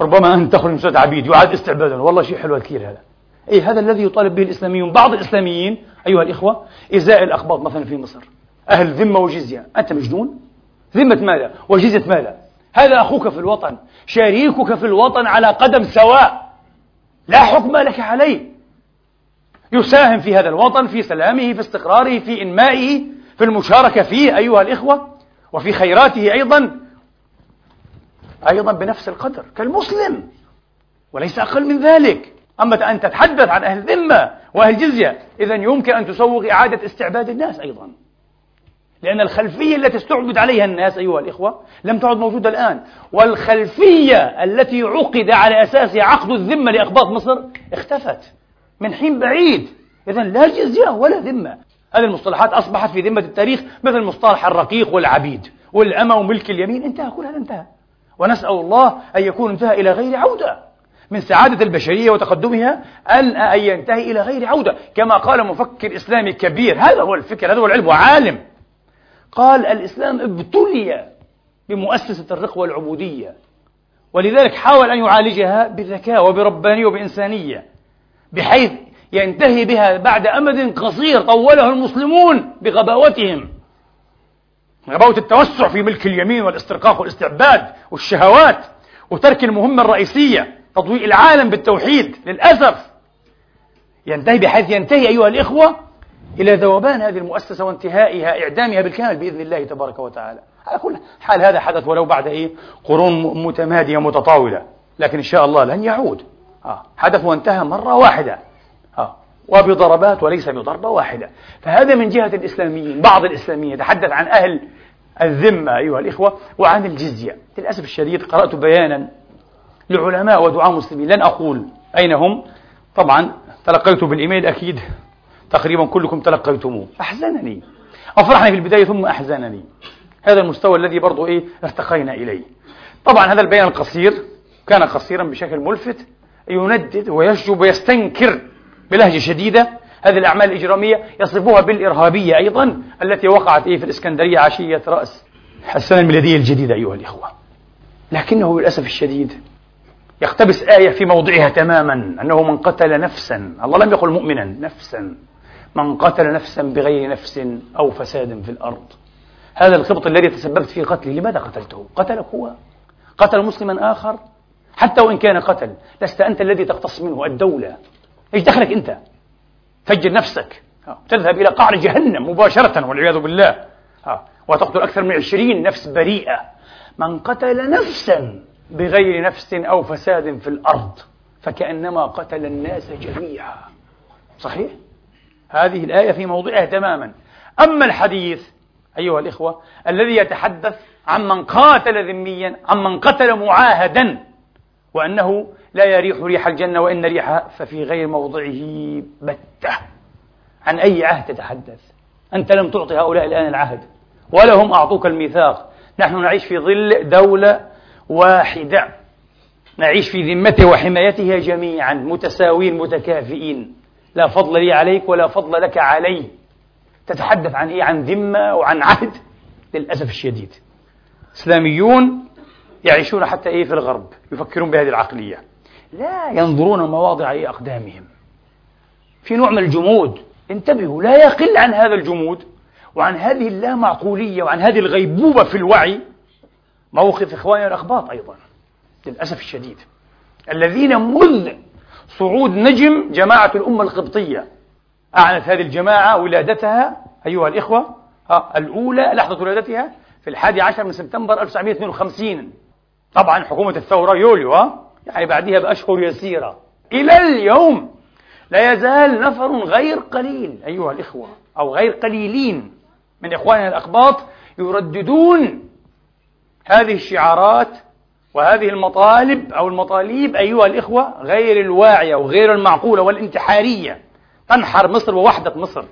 ربما أنت تخرج من سؤال عبيد يعاد استعبادا والله شيء حلو كثير هذا أي هذا الذي يطالب به الإسلاميون بعض الإسلاميين أيها الإخوة إزاء الأقباط مثلا في مصر أهل ذمة وجزية أنت مجنون؟ ذمة ماذا؟ وجزية ماذا؟ هذا أخوك في الوطن شريكك في الوطن على قدم سواء لا حكم لك عليه يساهم في هذا الوطن في سلامه في استقراره في إنمائه في المشاركة فيه أيها الإخوة وفي خيراته أيضا أيضا بنفس القدر كالمسلم وليس أقل من ذلك. أما أن تتحدث عن أهل الذمة وأهل الجزية إذا يمكن أن تسوغ إعادة استعباد الناس أيضا. لأن الخلفية التي استعبد عليها الناس أيها الإخوة لم تعد موجودة الآن. والخلفية التي عقد على أساسها عقد الذمة لأقباط مصر اختفت من حين بعيد. إذا لا جزية ولا ذمة. هذه المصطلحات أصبحت في ذمة التاريخ مثل مصطلح الرقيق والعبيد والأمة وملك اليمين. انتهى كل هذا انتهى. ونسأل الله أن يكون انتهى إلى غير عودة من سعادة البشرية وتقدمها أن أن ينتهي إلى غير عودة. كما قال مفكر إسلامي كبير هذا هو الفكر هذا هو العلم وعالم قال الإسلام ابتلي بمؤسسة الرق والعبودية ولذلك حاول أن يعالجها بذكاء وبربانية وبإنسانية بحيث ينتهي بها بعد أمد قصير طوله المسلمون بغباوتهم غباوة التوسع في ملك اليمين والاسترقاق والاستعباد والشهوات وترك المهمة الرئيسية تضويء العالم بالتوحيد للأسف ينتهي بحيث ينتهي أيها الإخوة إلى ذوبان هذه المؤسسة وانتهائها إعدامها بالكامل بإذن الله تبارك وتعالى على كل حال هذا حدث ولو بعد إيه قرون متمادية متطاولة لكن إن شاء الله لن يعود آه. حدث وانتهى مرة واحدة. وبضربات وليس بضربة واحدة. فهذا من جهة الإسلاميين. بعض الإسلاميين يتحدث عن أهل الذمة أيها الإخوة وعن الجزية. للأسف الشديد قرأت بيانا لعلماء ودعاء مسلمين. لن أقول أين هم. طبعا تلقيت بالإيميل أكيد. تقريبا كلكم تلقيتموه. أحزنني. أفرحني في البداية ثم أحزنني. هذا المستوى الذي برضو إيه ارتقينا إليه. طبعا هذا البيان القصير كان قصيرا بشكل ملفت. يندد ويشجب ويستنكر بلهجة شديدة هذه الأعمال الإجرامية يصفوها بالإرهابية أيضا التي وقعت إيه في الإسكندرية عشية رأس السنة الميلادية الجديدة أيها الإخوة لكنه للأسف الشديد يقتبس آية في موضعها تماما أنه من قتل نفسا الله لم يقل مؤمنا نفسا من قتل نفسا بغير نفس أو فساد في الأرض هذا القبط الذي تسببت في قتله لماذا قتلته؟ قتلك هو؟ قتل مسلما آخر؟ حتى وإن كان قتل لست أنت الذي تقتص منه الدولة إيش دخلك أنت؟ فجر نفسك. تذهب إلى قعر جهنم مباشرة والعياذ بالله. وتقتل أكثر من عشرين نفس بريئة. من قتل نفسا بغير نفس أو فساد في الأرض فكأنما قتل الناس جميعا. صحيح؟ هذه الآية في موضعها تماما. أما الحديث أيها الإخوة الذي يتحدث عن من قاتل ذميا عن من قتل معاهدا وأنه لا يريح ريح الجنة وإن ريحها ففي غير موضعه بتة. عن أي عهد تتحدث؟ أنت لم تعطي هؤلاء الآن العهد. ولا هم أعطوك الميثاق. نحن نعيش في ظل دولة واحدة. نعيش في ذمته وحمايته جميعا. متساوين متكافئين. لا فضل لي عليك ولا فضل لك علي. تتحدث عن إيه؟ عن ذمة وعن عهد؟ للأسف الشديد. إسلاميون يعيشون حتى إيه؟ في الغرب. يفكرون بهذه العقلية. لا ينظرون مواضع أقدامهم. في نوع من الجمود. انتبهوا لا يقل عن هذا الجمود وعن هذه اللامعقولية وعن هذه الغيبوبة في الوعي. موقف إخواننا الأخباط أيضا للأسف الشديد. الذين منذ صعود نجم جماعة الأمة القبطية أعلنت هذه الجماعة ولادتها أيها الإخوة الأولى لحظة ولادتها في الحادي عشر من سبتمبر 1952 طبعا حكومة الثورة يوليو يعني بعدها بأشهر يسيرة. إلى اليوم لا يزال نفر غير قليل أيها الإخوة أو غير قليلين من إخواننا الأقباط يرددون هذه الشعارات وهذه المطالب أو المطالب أيها الإخوة غير الواعية وغير المعقولة والانتحارية. تنحر مصر ووحدة مصر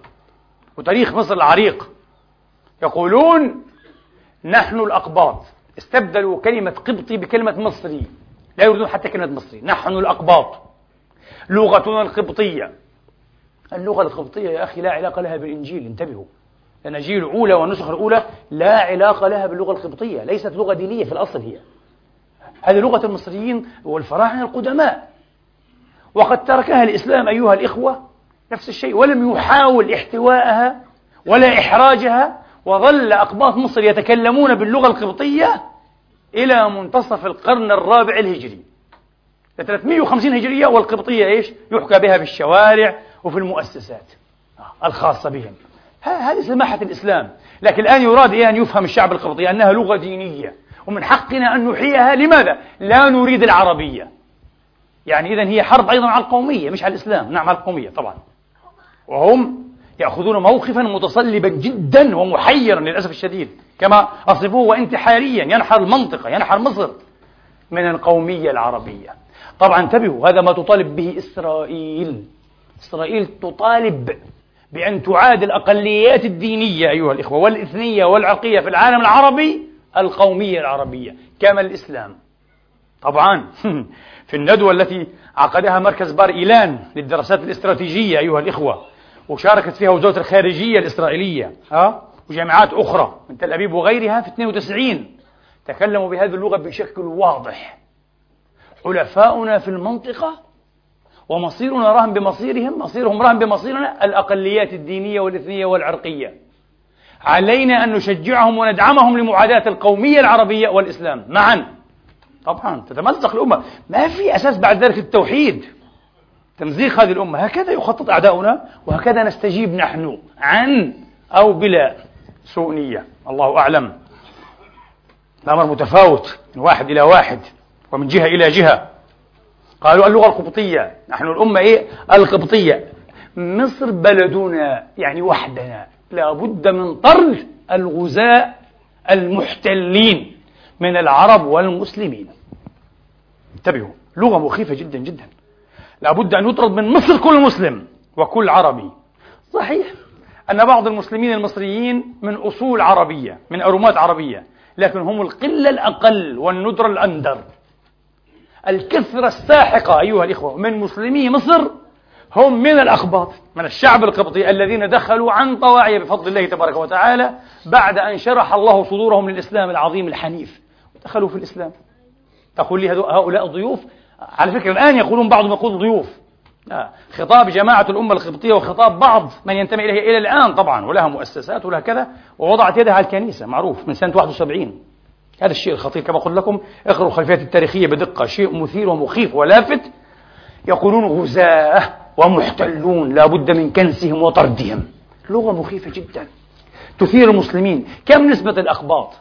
وتاريخ مصر العريق. يقولون نحن الأقباط استبدلوا كلمة قبطي بكلمة مصري. لا يريدون حتى كلمة مصري. نحن الأقباط. لغتنا القبطية. اللغة القبطية يا أخي لا علاقة لها بالإنجيل انتبهوا. الأناجيل الأولى والنسخ الأولى لا علاقة لها باللغة القبطية ليست لغة دينية في الأصل هي. هذه لغة المصريين والفراعنة القدماء. وقد تركها الإسلام أيها الإخوة نفس الشيء ولم يحاول احتواءها ولا إحراجها وظل أقباط مصر يتكلمون باللغة القبطية إلى منتصف القرن الرابع الهجري. 350 هجرية والقبطية إيش؟ يحكى بها في الشوارع وفي المؤسسات الخاصة بهم. هذه سماحة الإسلام. لكن الآن يراد إيه أن يفهم الشعب القبطي؟ أنها لغة دينية. ومن حقنا أن نحييها. لماذا؟ لا نريد العربية. يعني إذا هي حرب أيضا على القومية مش على الإسلام. نعم على القومية طبعا. وهم يأخذون موقفا متصلبا جدا ومحيرا للأسف الشديد. كما أصفوه وانتحاريا ينحر المنطقة ينحر مصر من القومية العربية. طبعا انتبهوا هذا ما تطالب به إسرائيل. إسرائيل تطالب بأن تعاد الأقليات الدينية أيها الإخوة والإثنية والعرقية في العالم العربي القومية العربية كما الإسلام. طبعا في الندوة التي عقدها مركز بار إيلان للدراسات الاستراتيجية أيها الإخوة وشاركت فيها وزارة الخارجية الإسرائيلية. ها؟ وجامعات أخرى من تل أبيب وغيرها في 92 تكلموا بهذه اللغة بشكل واضح. حلفاؤنا في المنطقة ومصيرنا رهن بمصيرهم مصيرهم رهن بمصيرنا الأقليات الدينية والإثنية والعرقية. علينا أن نشجعهم وندعمهم لمعاداة القومية العربية والإسلام. معا. طبعا. تتمزق الأمة. ما في أساس بعد ذلك التوحيد. تمزيق هذه الأمة. هكذا يخطط أعداؤنا وهكذا نستجيب نحن عن أو بلا سوء نية الله أعلم. الأمر متفاوت من واحد إلى واحد ومن جهة إلى جهة. قالوا اللغة القبطية. نحن الأمة إيه؟ القبطية. مصر بلدنا يعني وحدنا. لا بد من طرد الغزاة المحتلين من العرب والمسلمين. انتبهوا لغة مخيفة جدا جدا. لا بد أن يطرد من مصر كل مسلم وكل عربي. صحيح. أن بعض المسلمين المصريين من أصول عربية من أرومات عربية لكن هم القلة الأقل والندرة الأندر. الكثرة الساحقة أيها الإخوة من مسلمي مصر هم من الأخباط من الشعب القبطي الذين دخلوا عن طواعية بفضل الله تبارك وتعالى بعد أن شرح الله صدورهم للإسلام العظيم الحنيف. دخلوا في الإسلام. تقول لي هؤلاء ضيوف؟ على فكرة الآن يقولون بعضهم يقول ضيوف. خطاب جماعة الأمة القبطية وخطاب بعض من ينتمي إليه إلى الآن طبعا ولها مؤسسات ولها كذا ووضعت يدها على الكنيسة معروف من سنة 71 هذا الشيء الخطير كما قلت لكم. اقرأوا الخلفيات التاريخية بدقة شيء مثير ومخيف ولافت. يقولون غزاة ومحتلون لا بد من كنسهم وطردهم. لغة مخيفة جدا. تثير المسلمين. كم نسبة الأقباط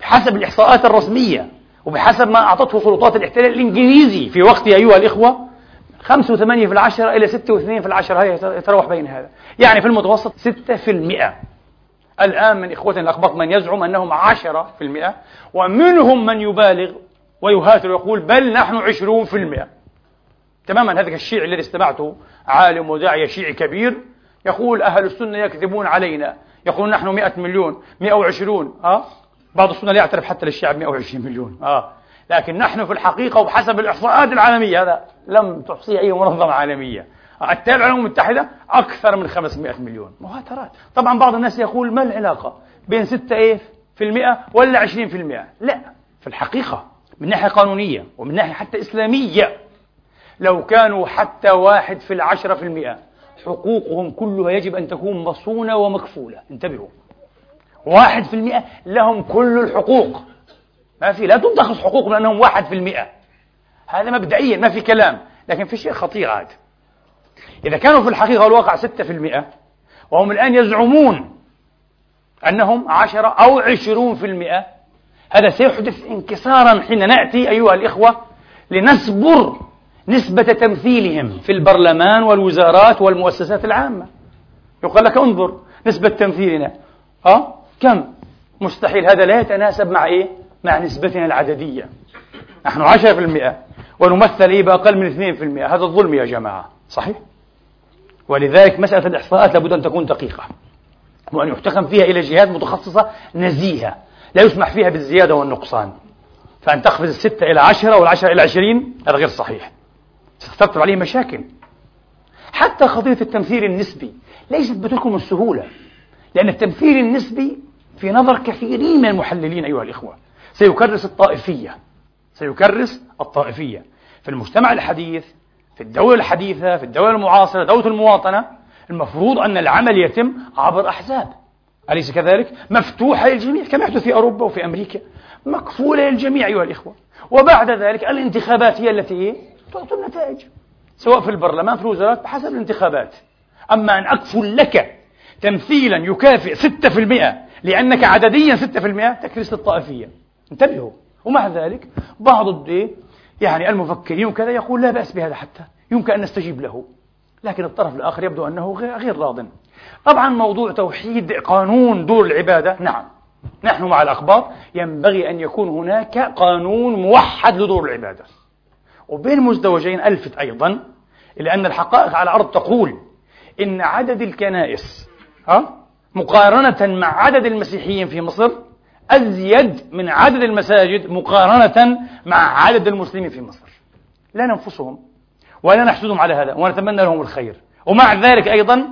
بحسب الإحصاءات الرسمية وبحسب ما أعطته سلطات الاحتلال الإنجليزي في وقته أيها الإخوة خمسة وثمانية في العشرة إلى ستة واثنين في العشرة هي يتراوح بين هذا. يعني في المتوسط ستة في المئة. الآن من إخوتنا الأخبط من يزعم أنهم عشرة في المئة ومنهم من يبالغ ويهاتر ويقول بل نحن عشرون في المئة. تماما هذا الشيعي الذي استمعته عالم وداعية شيعي كبير. يقول أهل السنة يكذبون علينا. يقول نحن مئة مليون مئة وعشرون. أه؟ بعض السنة لا يعترف حتى للشعب 120 مليون. آه. لكن نحن في الحقيقة وبحسب الإحصاءات العالمية هذا لم تحصيه أي منظمة عالمية. التابعة الأمم المتحدة أكثر من 500 مليون. مهاترات طبعا بعض الناس يقول ما العلاقة بين 6 إيه في المئة ولا 20 في المئة؟ لا. في الحقيقة من ناحية قانونية ومن ناحية حتى إسلامية. لو كانوا حتى واحد في العشرة في المئة حقوقهم كلها يجب أن تكون مصونة ومكفولة. انتبهوا. واحد في المئة لهم كل الحقوق. ما في لا تنتقص حقوقهم لأنهم واحد في المئة هذا مبدئيا ما في كلام لكن في شيء خطير عاد إذا كانوا في الحقيقة والواقع ستة في المئة وهم الآن يزعمون أنهم عشرة أو عشرون في المئة هذا سيحدث انكسارا حين نأتي أيها الإخوة لنسبر نسبة تمثيلهم في البرلمان والوزارات والمؤسسات العامة يقال لك انظر نسبة تمثيلنا أه؟ كم؟ مستحيل هذا لا يتناسب مع إيه؟ مع نسبتنا العددية. نحن عشرة في المئة ونمثل إيه بأقل من اثنين في المئة. هذا الظلم يا جماعة. صحيح؟ ولذلك مسألة الإحصاءات لابد أن تكون دقيقة. وأن يحتكم فيها إلى جهات متخصصة نزيهة. لا يسمح فيها بالزيادة والنقصان. فأن تقفز الستة إلى عشرة والعشرة إلى عشرين هذا غير صحيح. ستترتب عليه مشاكل. حتى قضية التمثيل النسبي ليست بتلكم السهولة. لأن التمثيل النسبي في نظر كثيرين من المحللين أيها الإخوة. سيكرس الطائفية. سيكرس الطائفية. في المجتمع الحديث في الدولة الحديثة في الدولة المعاصرة دولة المواطنة المفروض أن العمل يتم عبر أحزاب. أليس كذلك؟ مفتوحة للجميع كما يحدث في أوروبا وفي أمريكا. مكفولة للجميع أيها الإخوة. وبعد ذلك الانتخابات هي التي تعطي النتائج سواء في البرلمان في الوزارات بحسب الانتخابات. أما أن أكفل لك تمثيلا يكافئ 6% لأنك عدديا 6% تكريس الطائفية انتبهوا. ومع ذلك بعض الدي يعني المفكرين وكذا يقول لا بأس بهذا حتى. يمكن أن نستجيب له. لكن الطرف الآخر يبدو أنه غير راض. طبعا موضوع توحيد قانون دور العبادة نعم. نحن مع الأخبار ينبغي أن يكون هناك قانون موحد لدور العبادة. وبين مزدوجين ألفت أيضا إلى أن الحقائق على الأرض تقول إن عدد الكنائس ها مقارنة مع عدد المسيحيين في مصر أزيد من عدد المساجد مقارنة مع عدد المسلمين في مصر. لا ننفسهم ولا نحسدهم على هذا ونتمنى لهم الخير. ومع ذلك أيضا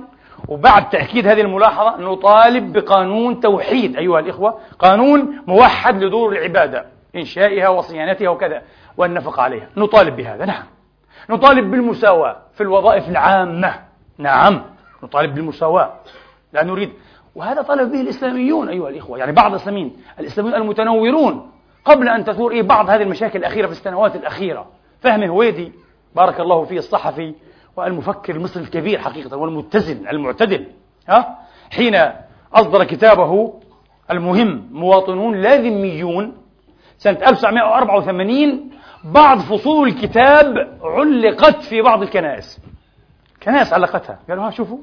وبعد تأكيد هذه الملاحظة نطالب بقانون توحيد أيها الإخوة قانون موحد لدور العبادة إنشائها وصيانتها وكذا والنفقة عليها. نطالب بهذا نعم. نطالب بالمساواة في الوظائف العامة. نعم نطالب بالمساواة. لا نريد وهذا طلب به الإسلاميون أيها الإخوة يعني بعض الإسلاميين الإسلاميون المتنورون قبل أن تثور إيه بعض هذه المشاكل الأخيرة في السنوات الأخيرة. فهم هويدي بارك الله فيه الصحفي والمفكر المصري الكبير حقيقة والمتزن المعتدل ها؟ حين أصدر كتابه المهم مواطنون لا ذميون سنة 1984 بعض فصول الكتاب علقت في بعض الكنائس. كنائس علقتها. قالوا ها شوفوا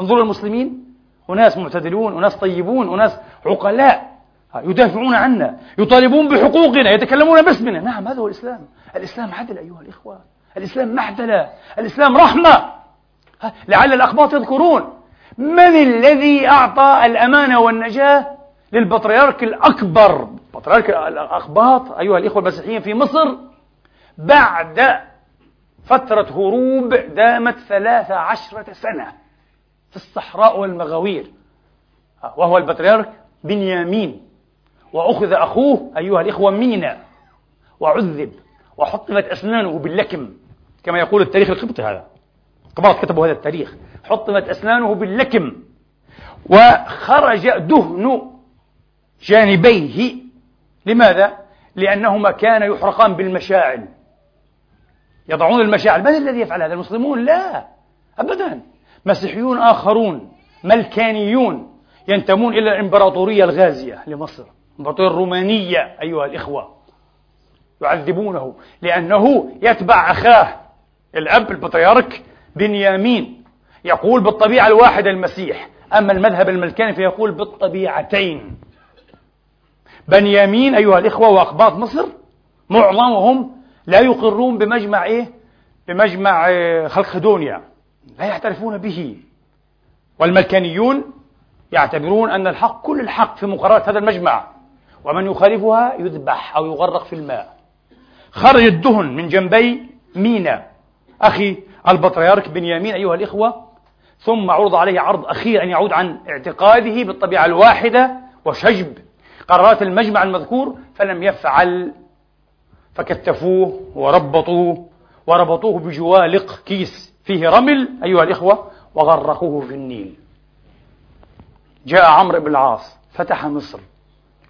انظروا المسلمين. أناس معتدلون أناس طيبون أناس عقلاء. يدافعون عنا يطالبون بحقوقنا يتكلمون باسمنا. نعم هذا هو الإسلام. الإسلام عدل أيها الإخوة. الإسلام معدلة. الإسلام رحمة. لعل الأخباط يذكرون من الذي أعطى الأمانة والنجاة؟ للبطريرك الأكبر. بطريرك الأخباط أيها الإخوة المسيحيين في مصر. بعد فترة هروب دامت ثلاث عشرة سنة. في الصحراء والمغاوير. وهو البطريرك بنيامين. وأخذ أخوه أيها الإخوة مينا. وعذب. وحطمت أسنانه باللكم. كما يقول التاريخ القبطي هذا. قباط كتبوا هذا التاريخ. حطمت أسنانه باللكم. وخرج دهن جانبيه. لماذا؟ لأنهما كان يحرقان بالمشاعل. يضعون المشاعل. من الذي يفعل هذا؟ المسلمون؟ لا. أبدا. مسيحيون آخرون ملكانيون ينتمون إلى الإمبراطورية الغازية لمصر الإمبراطورية الرومانية أيها الإخوة. يعذبونه لأنه يتبع أخاه الأب البطريرك بنيامين. يقول بالطبيعة الواحدة المسيح أما المذهب الملكاني فيقول بالطبيعتين. بنيامين أيها الإخوة وأقباط مصر معظمهم لا يقرون بمجمع إيه؟ بمجمع آه، خلقدونيا. لا يعترفون به. والملكانيون يعتبرون أن الحق كل الحق في مقررات هذا المجمع. ومن يخالفها يذبح أو يغرق في الماء. خرج الدهن من جنبي مينا. أخي البطريرك بنيامين أيها الإخوة. ثم عرض عليه عرض أخير أن يعود عن اعتقاده بالطبيعة الواحدة وشجب قرارات المجمع المذكور فلم يفعل. فكتفوه وربطوه وربطوه بجوالق كيس. فيه رمل أيها الإخوة وغرقوه في النيل. جاء عمرو بن العاص فتح مصر.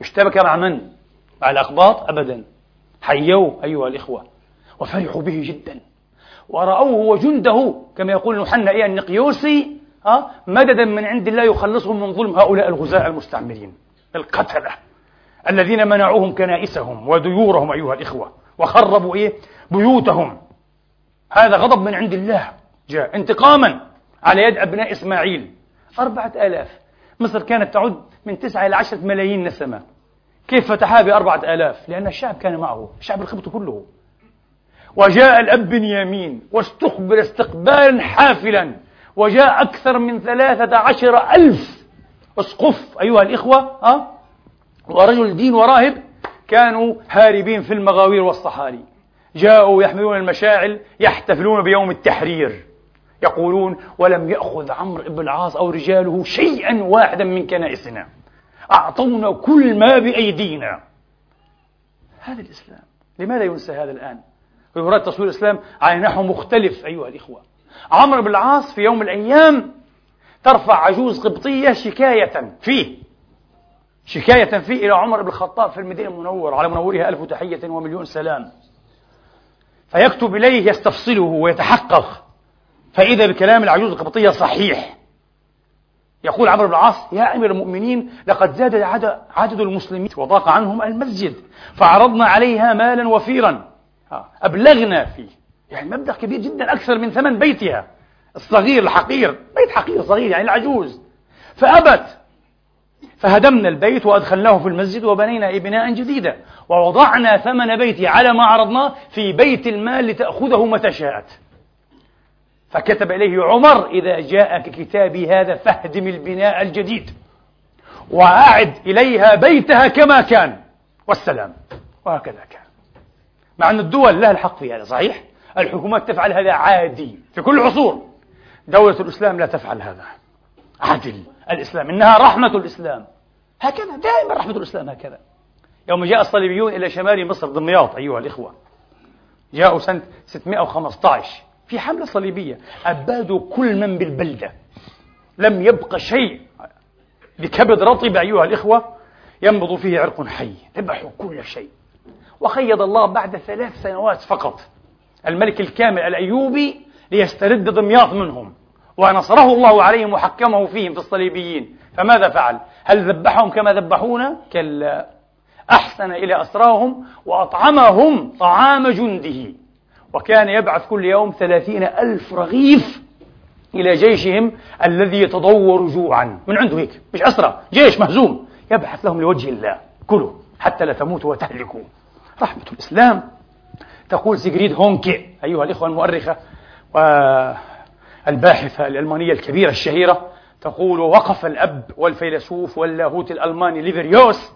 اشتبك مع من؟ مع الأقباط أبدا. حيوه أيها الإخوة. وفرحوا به جدا. ورأوه وجنده كما يقول يوحنا إيه النقيوسي ها مددا من عند الله يخلصهم من ظلم هؤلاء الغزاة المستعمرين القتلة الذين منعوهم كنائسهم وديورهم أيها الإخوة. وخربوا إيه؟ بيوتهم. هذا غضب من عند الله. جاء انتقاما على يد أبناء إسماعيل. أربعة آلاف. مصر كانت تعد من تسعة إلى عشرة ملايين نسمة كيف فتحها بأربعة آلاف؟ لأن الشعب كان معه. الشعب القبطي كله. وجاء الأب بنيامين. واستقبل استقبالا حافلا. وجاء أكثر من ثلاثة عشر ألف. أسقف أيها الإخوة أه؟ ورجل دين وراهب كانوا هاربين في المغاوير والصحاري. جاءوا يحملون المشاعل يحتفلون بيوم التحرير. يقولون ولم يأخذ عمرو بن العاص أو رجاله شيئا واحدا من كنائسنا. أعطونا كل ما بأيدينا. هذا الإسلام. لماذا ينسى هذا الآن؟ ويراد تصوير الإسلام على نحو مختلف أيها الإخوة. عمرو بن العاص في يوم من الأيام ترفع عجوز قبطية شكاية فيه. شكاية فيه إلى عمر بن الخطاب في المدينة المنورة على منورها ألف تحية ومليون سلام. فيكتب إليه يستفصله ويتحقق. فإذا بكلام العجوز القبطية صحيح. يقول عمرو بن العاص يا أمير المؤمنين لقد زاد عدد المسلمين وضاق عنهم المسجد فعرضنا عليها مالا وفيرا. أبلغنا فيه. يعني مبلغ كبير جدا أكثر من ثمن بيتها. الصغير الحقير بيت حقير صغير يعني العجوز. فأبت. فهدمنا البيت وأدخلناه في المسجد وبنينا بناء جديدا ووضعنا ثمن بيتي على ما عرضناه في بيت المال لتأخذه متى شاءت. فكتب إليه عمر إذا جاءك كتابي هذا فاهدم البناء الجديد وأعد إليها بيتها كما كان. والسلام. وهكذا كان. مع أن الدول لها الحق في هذا صحيح؟ الحكومات تفعل هذا عادي في كل العصور دولة الإسلام لا تفعل هذا. عدل الإسلام. إنها رحمة الإسلام. هكذا دائما رحمة الإسلام هكذا. يوم جاء الصليبيون إلى شمال مصر دمياط أيها الإخوة جاءوا سنة 615 في حملة صليبية أبادوا كل من بالبلدة. لم يبق شيء بكبد رطب أيها الإخوة ينبض فيه عرق حي. ذبحوا كل شيء. وخيض الله بعد ثلاث سنوات فقط الملك الكامل الأيوبي ليسترد دمياط منهم ونصره الله عليهم وحكمه فيهم في الصليبيين. فماذا فعل؟ هل ذبحهم كما ذبحونا؟ كلا. أحسن إلى أسراهم وأطعمهم طعام جنده. وكان يبعث كل يوم ثلاثين ألف رغيف إلى جيشهم الذي يتضور جوعا. من عنده هيك؟ مش أسرى. جيش مهزوم. يبعث لهم لوجه الله. كلوا. حتى لا تموتوا وتهلكوا. رحمة الإسلام. تقول سيغريد هونكي. أيها الإخوة المؤرخة. والباحثة الألمانية الكبيرة الشهيرة. تقول وقف الأب والفيلسوف واللاهوت الألماني ليفريوس.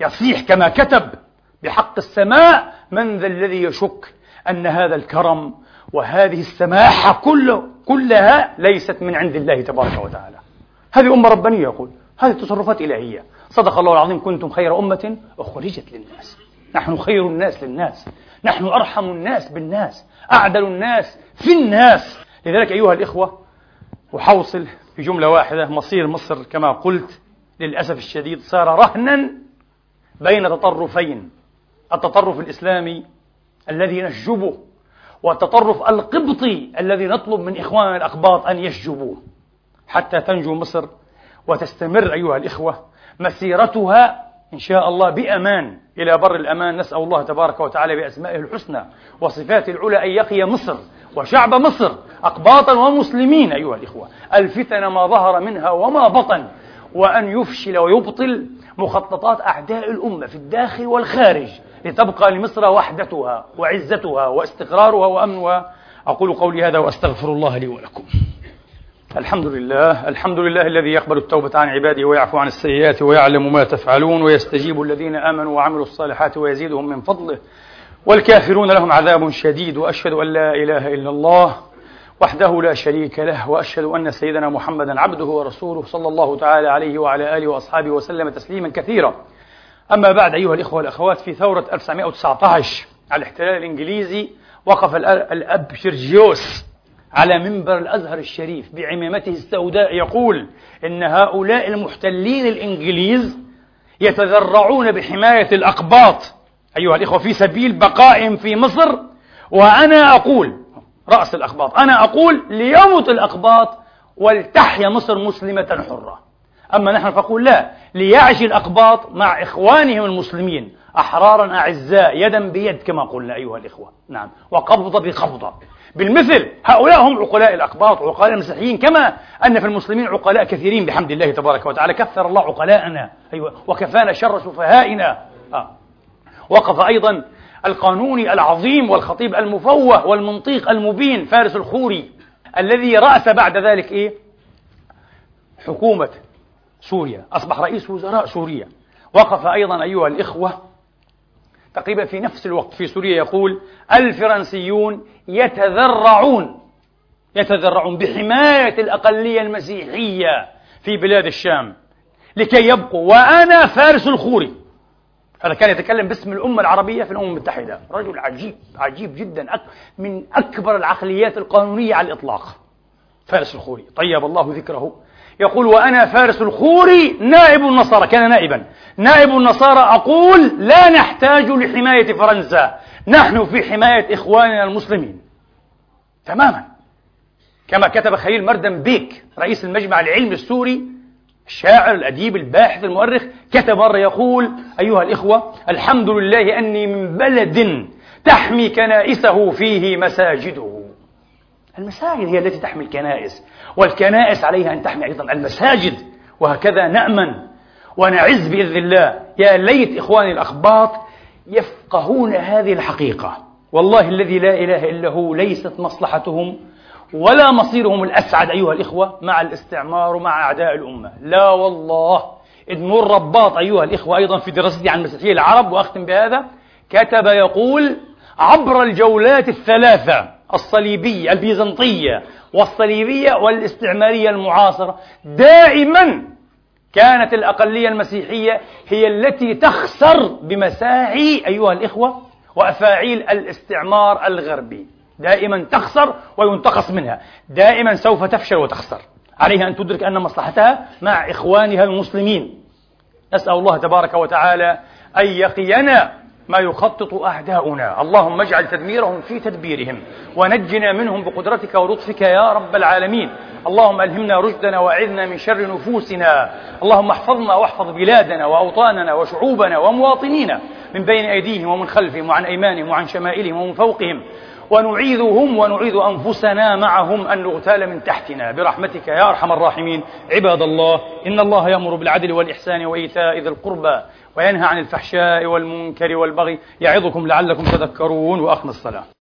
يصيح كما كتب بحق السماء من ذا الذي يشك أن هذا الكرم وهذه السماحة كله كلها ليست من عند الله تبارك وتعالى. هذه أمة ربانية يقول. هذه تصرفات إلهية. صدق الله العظيم كنتم خير أمة أخرجت للناس. نحن خير الناس للناس. نحن أرحم الناس بالناس. أعدل الناس في الناس. لذلك أيها الإخوة أحوصل في جملة واحدة. مصير مصر كما قلت للأسف الشديد صار رهنا بين تطرفين. التطرف الإسلامي الذي نشجبه والتطرف القبطي الذي نطلب من إخواننا الأقباط أن يشجبوه حتى تنجو مصر وتستمر أيها الإخوة مسيرتها إن شاء الله بأمان. إلى بر الأمان نسأل الله تبارك وتعالى بأسمائه الحسنى وصفاته العلى أن يقي مصر وشعب مصر أقباطا ومسلمين أيها الإخوة. الفتن ما ظهر منها وما بطن. وأن يفشل ويبطل مخططات أعداء الأمة في الداخل والخارج لتبقى لمصر وحدتها وعزتها واستقرارها وأمنها. أقول قولي هذا وأستغفر الله لي ولكم. الحمد لله الحمد لله الذي يقبل التوبة عن عباده ويعفو عن السيئات ويعلم ما تفعلون ويستجيب الذين آمنوا وعملوا الصالحات ويزيدهم من فضله. والكافرون لهم عذاب شديد وأشهد أن لا إله إلا الله. وحده لا شريك له وأشهد أن سيدنا محمدا عبده ورسوله صلى الله تعالى عليه وعلى آله وأصحابه وسلم تسليما كثيرا. أما بعد أيها الإخوة والأخوات في ثورة 1919 على الاحتلال الإنجليزي وقف الأب شرجيوس على منبر الأزهر الشريف بعمامته السوداء يقول إن هؤلاء المحتلين الإنجليز يتذرعون بحماية الأقباط أيها الإخوة في سبيل بقائهم في مصر وأنا أقول رأس الأقباط أنا أقول ليمت الأقباط ولتحيا مصر مسلمة حرة. أما نحن فقول لا ليعش الأقباط مع إخوانهم المسلمين. أحرارا أعزاء يدا بيد كما قلنا أيها الإخوة. نعم. وقبضة بقبضة. بالمثل هؤلاء هم عقلاء الأقباط عقلاء المسيحيين كما أن في المسلمين عقلاء كثيرين بحمد الله تبارك وتعالى. كثر الله عقلاءنا. أيوة. وكفانا شر سفهائنا. آه. وقف أيضا القانوني العظيم والخطيب المفوه والمنطيق المبين فارس الخوري الذي رأس بعد ذلك إيه؟ حكومة سوريا. أصبح رئيس وزراء سوريا. وقف أيضا أيها الإخوة تقريبا في نفس الوقت في سوريا يقول الفرنسيون يتذرعون يتذرعون بحماية الأقلية المسيحية في بلاد الشام لكي يبقوا. وأنا فارس الخوري. كان يتكلم باسم الأمة العربية في الأمم المتحدة. رجل عجيب عجيب جدا من أكبر العقليات القانونية على الإطلاق. فارس الخوري. طيب الله ذكره. يقول وأنا فارس الخوري نائب النصارى. كان نائبا. نائب النصارى أقول لا نحتاج لحماية فرنسا. نحن في حماية إخواننا المسلمين. تماما. كما كتب خليل مردم بيك رئيس المجمع العلمي السوري الشاعر الأديب الباحث المؤرخ كتب مرة يقول أيها الإخوة الحمد لله أني من بلد تحمي كنائسه فيه مساجده. المساجد هي التي تحمي الكنائس والكنائس عليها أن تحمي أيضا المساجد. وهكذا نأمن ونعز بإذن الله. يا ليت إخواني الأخباط يفقهون هذه الحقيقة. والله الذي لا إله إلا هو ليست مصلحتهم. ولا مصيرهم الأسعد أيها الإخوة مع الاستعمار ومع أعداء الأمة. لا والله ابن الرباط أيها الإخوة أيضا في دراستي عن مسيحية العرب وأختم بهذا. كتب يقول عبر الجولات الثلاثة الصليبية البيزنطية والصليبية والاستعمارية المعاصرة دائما كانت الأقلية المسيحية هي التي تخسر بمساعي أيها الإخوة وأفاعيل الاستعمار الغربي. دائما تخسر وينتقص منها. دائما سوف تفشل وتخسر. عليها أن تدرك أن مصلحتها مع إخوانها المسلمين. نسأل الله تبارك وتعالى أن يقينا ما يخطط أعداؤنا. اللهم اجعل تدميرهم في تدبيرهم ونجنا منهم بقدرتك ولطفك يا رب العالمين. اللهم ألهمنا رشدنا وأعذنا من شر نفوسنا. اللهم احفظنا واحفظ بلادنا وأوطاننا وشعوبنا ومواطنينا من بين أيديهم ومن خلفهم وعن أيمانهم وعن شمائلهم ومن فوقهم. ونعيذهم ونعيذ أنفسنا معهم أن نغتال من تحتنا. برحمتك يا أرحم الراحمين. عباد الله إن الله يأمر بالعدل والإحسان وإيتاء ذي القربى وينهى عن الفحشاء والمنكر والبغي. يعظكم لعلكم تذكرون وأقم الصلاة.